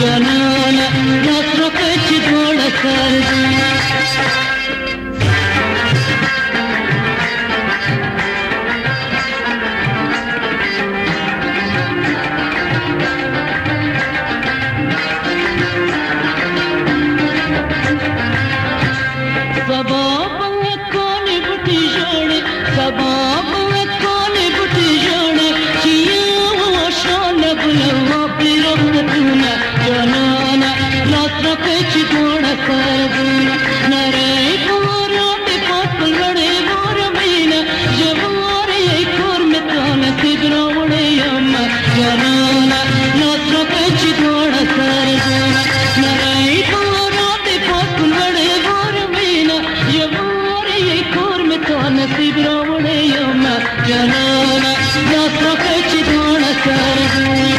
जनाना नज़रों पे छिपोड़ कर जनाना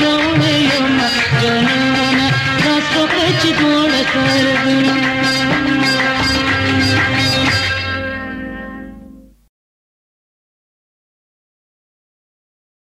वीरों